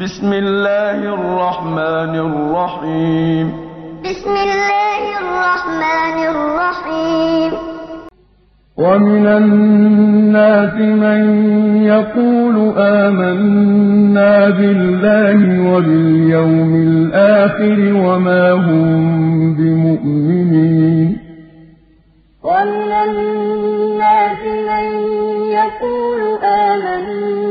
بسم الله الرحمن الرحيم بسم الله الرحمن الرحيم ومن الناس من يقول آمنا بالله وباليوم الآخر وما هم بمؤمنين. ومن الناس من يقول آمنا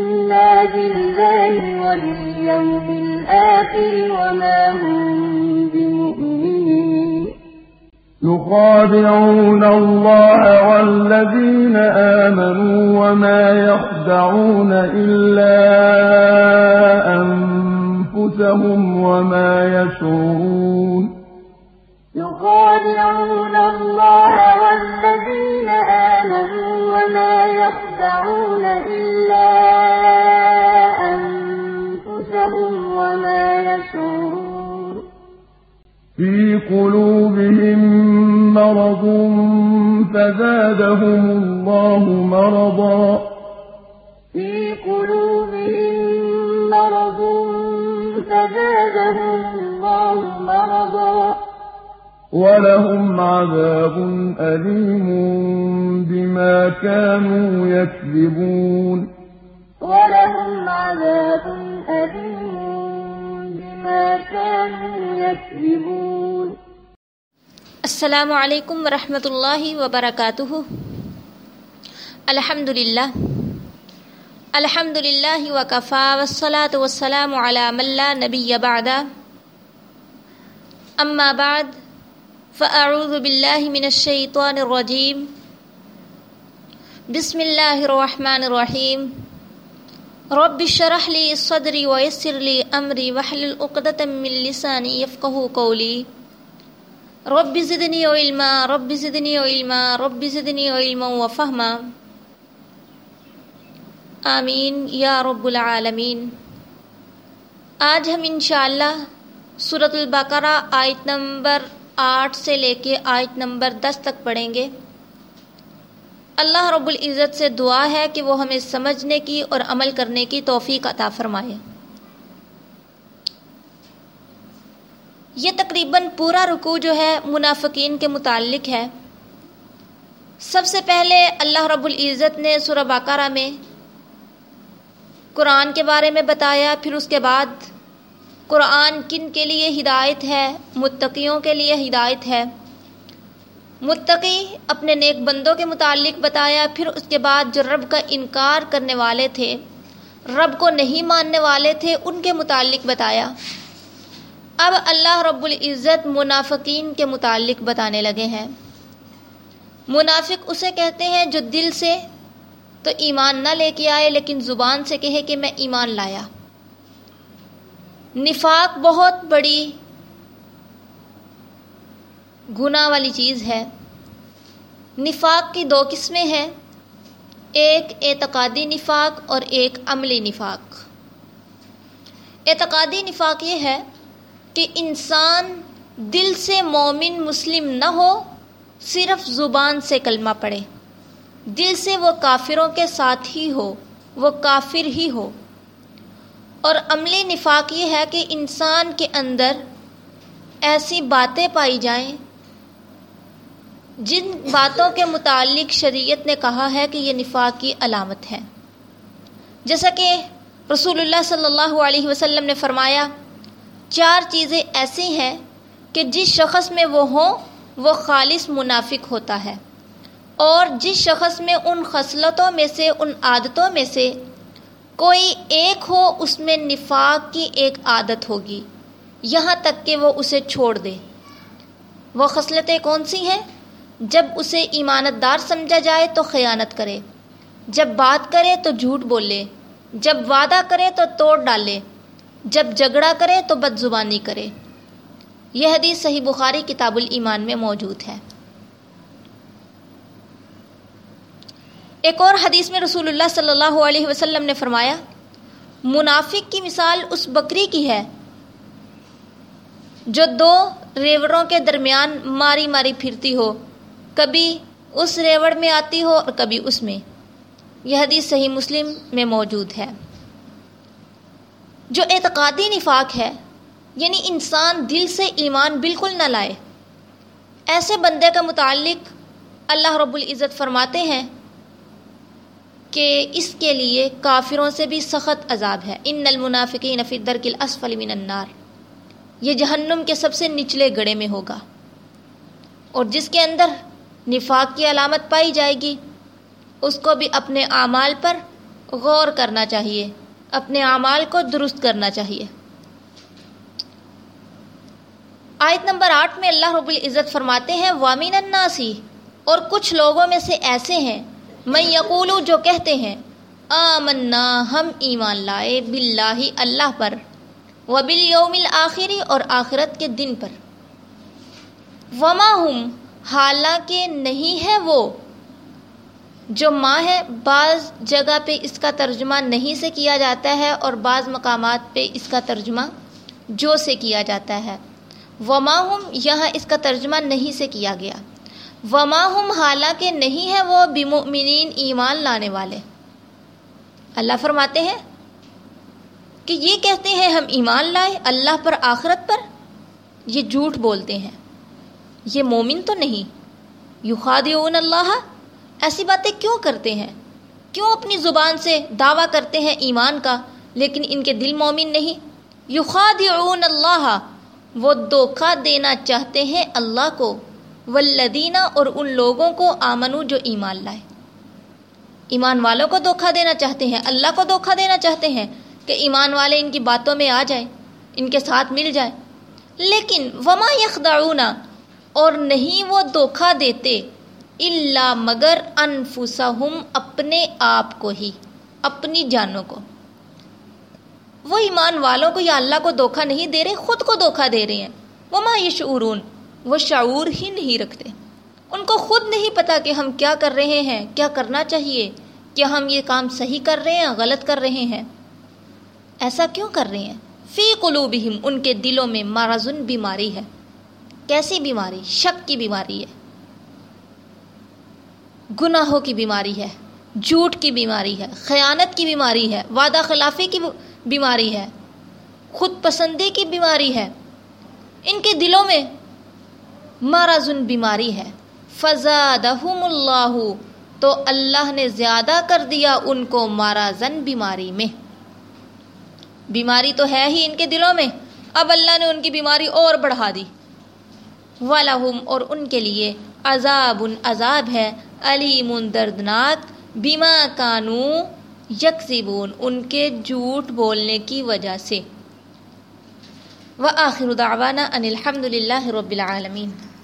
بالله وباليوم الآخر وما هم بمؤمنين. يخادعون الله والذين آمنوا وما يخدعون إلا أنفسهم وما يشعرون. يخادعون الله والذين آمنوا وما يخدعون إلا أنفسهم وما يشعرون في قلوبهم مرض فزادهم الله مرضا في قلوبهم مرض فزادهم الله مرضا ولهم عذاب أليم بما كانوا يكذبون ولهم عذاب بما كانوا يكذبون. السلام علیکم ورحمۃ اللہ وبرکاتہ الحمد للہ الحمد للہ وکفا والصلاة والسلام علی من لا نبی بعد. اما بعد فاعوذ باللہ من الشیطان الرجیم بسم اللہ الرحمن الرحیم رب شرح لی صدری ویسر لی امری وحلل عقدة من لسانی یفقہ قولی رب زدنی علما، رب زدنی علما، رب زدنی علما و فہما آمین یا رب العالمین. آج ہم انشاءاللہ سورة البقرہ آیت نمبر آٹھ سے لے کے آیت نمبر دس تک پڑھیں گے۔ اللہ رب العزت سے دعا ہے کہ وہ ہمیں سمجھنے کی اور عمل کرنے کی توفیق عطا فرمائے۔ یہ تقریباً پورا رکوع جو ہے منافقین کے متعلق ہے۔ سب سے پہلے اللہ رب العزت نے سورہ باقارہ میں قرآن کے بارے میں بتایا، پھر اس کے بعد قرآن کن کے لیے ہدایت ہے؟ متقیوں کے لیے ہدایت ہے۔ متقی اپنے نیک بندوں کے متعلق بتایا، پھر اس کے بعد جو رب کا انکار کرنے والے تھے، رب کو نہیں ماننے والے تھے، ان کے متعلق بتایا۔ اب اللہ رب العزت منافقین کے متعلق بتانے لگے ہیں۔ منافق اسے کہتے ہیں جو دل سے تو ایمان نہ لے کے آئے، لیکن زبان سے کہے کہ میں ایمان لایا۔ نفاق بہت بڑی گناہ والی چیز ہے۔ نفاق کی دو قسمیں ہیں، ایک اعتقادی نفاق اور ایک عملی نفاق۔ اعتقادی نفاق یہ ہے کہ انسان دل سے مومن مسلم نہ ہو، صرف زبان سے کلمہ پڑھے۔ دل سے وہ کافروں کے ساتھ ہی ہو، وہ کافر ہی ہو۔ اور عملی نفاق یہ ہے کہ انسان کے اندر ایسی باتیں پائی جائیں جن باتوں کے متعلق شریعت نے کہا ہے کہ یہ نفاق کی علامت ہے۔ جیسا کہ رسول اللہ صلی اللہ علیہ وسلم نے فرمایا، چار چیزیں ایسی ہیں کہ جس شخص میں وہ ہوں، وہ خالص منافق ہوتا ہے۔ اور جس شخص میں ان خصلتوں میں سے، ان عادتوں میں سے کوئی ایک ہو، اس میں نفاق کی ایک عادت ہوگی۔ یہاں تک کہ وہ اسے چھوڑ دے۔ وہ خصلتیں کون سی ہیں؟ جب اسے ایمانت دار سمجھا جائے تو خیانت کرے۔ جب بات کرے تو جھوٹ بولے۔ جب وعدہ کرے تو توڑ ڈالے۔ جب جھگڑا کرے تو بد زبانی کرے۔ یہ حدیث صحیح بخاری کتاب الایمان میں موجود ہے۔ ایک اور حدیث میں رسول اللہ صلی اللہ علیہ وسلم نے فرمایا، منافق کی مثال اس بکری کی ہے جو دو ریوڑوں کے درمیان ماری ماری پھرتی ہو۔ کبھی اس ریوڑ میں آتی ہو اور کبھی اس میں۔ یہ حدیث صحیح مسلم میں موجود ہے۔ جو اعتقادی نفاق ہے یعنی انسان دل سے ایمان بالکل نہ لائے۔ ایسے بندے کا متعلق اللہ رب العزت فرماتے ہیں کہ اس کے لیے کافروں سے بھی سخت عذاب ہے۔ ان المنافقین فی الدرک الاسفل من النار۔ یہ جہنم کے سب سے نچلے گڑے میں ہوگا۔ اور جس کے اندر نفاق کی علامت پائی جائے گی۔ اس کو بھی اپنے اعمال پر غور کرنا چاہیے۔ اپنے اعمال کو درست کرنا چاہیے۔ آیت نمبر آٹھ میں اللہ رب العزت فرماتے ہیں وامین الناسی اور کچھ لوگوں میں سے ایسے ہیں میں یقولو جو کہتے ہیں، آمنا، ہم ایمان لائے باللہ اللہ پر و بالیوم الآخری اور آخرت کے دن پر۔ وما ہم حالانکہ نہیں ہے وہ۔ جو ماں ہے، بعض جگہ پہ اس کا ترجمہ نہیں سے کیا جاتا ہے اور بعض مقامات پہ اس کا ترجمہ جو سے کیا جاتا ہے۔ وما ہم یہاں اس کا ترجمہ نہیں سے کیا گیا۔ وما ہم حالانکہ نہیں ہے وہ بمؤمنین ایمان لانے والے۔ اللہ فرماتے ہیں کہ یہ کہتے ہیں ہم ایمان لائے اللہ پر، آخرت پر؟ یہ جھوٹ بولتے ہیں۔ یہ مومن تو نہیں۔ یخادعون اللہ۔ ایسی باتیں کیوں کرتے ہیں؟ کیوں اپنی زبان سے دعویٰ کرتے ہیں ایمان کا، لیکن ان کے دل مومن نہیں؟ یخادعون اللہ۔ وہ دھوکہ دینا چاہتے ہیں اللہ کو۔ والذینہ اور ان لوگوں کو آمنو جو ایمان لائے۔ ایمان والوں کو دھوکہ دینا چاہتے ہیں، اللہ کو دھوکہ دینا چاہتے ہیں کہ ایمان والے ان کی باتوں میں آ جائیں، ان کے ساتھ مل جائے لیکن وما یخدعون۔ اور نہیں وہ دھوکہ دیتے اللہ مگر انفسہم اپنے آپ کو ہی، اپنی جانوں کو۔ وہ ایمان والوں کو یا اللہ کو دھوکہ نہیں دے رہے، خود کو دھوکہ دے رہے ہیں۔ وما یشعرون وہ شعور ہی نہیں رکھتے۔ ان کو خود نہیں پتا کہ ہم کیا کر رہے ہیں، کیا کرنا چاہیے، کیا ہم یہ کام صحیح کر رہے ہیں، غلط کر رہے ہیں۔ ایسا کیوں کر رہے ہیں؟ فی قلوبہم ان کے دلوں میں مرضن بیماری ہے۔ کیسی بیماری؟ شک کی بیماری ہے۔ گناہوں کی بیماری ہے۔ جھوٹ کی بیماری ہے۔ خیانت کی بیماری ہے۔ وعدہ خلافی کی بیماری ہے۔ خود پسندی کی بیماری ہے۔ ان کے دلوں میں مرضن بیماری ہے۔ فزادہم اللہ تو اللہ نے زیادہ کر دیا ان کو مرضن بیماری میں۔ بیماری تو ہے ہی ان کے دلوں میں۔ اب اللہ نے ان کی بیماری اور بڑھا دی۔ ولہم اور ان کے لیے عذاب عذاب ہے، علیم دردناک بیما کانو یکسیبون ان کے جھوٹ بولنے کی وجہ سے۔ وآخر دعوانا ان الحمد للہ رب العالمین